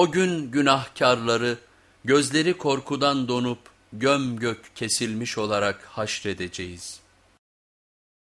O gün günahkarları gözleri korkudan donup göm gök kesilmiş olarak haşredeceğiz.